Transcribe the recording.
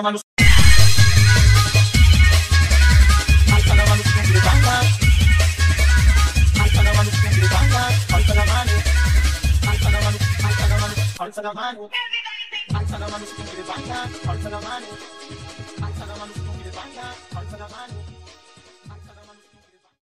Alza. Alza la mano. Alza la mano Alza la mano. Alza la mano.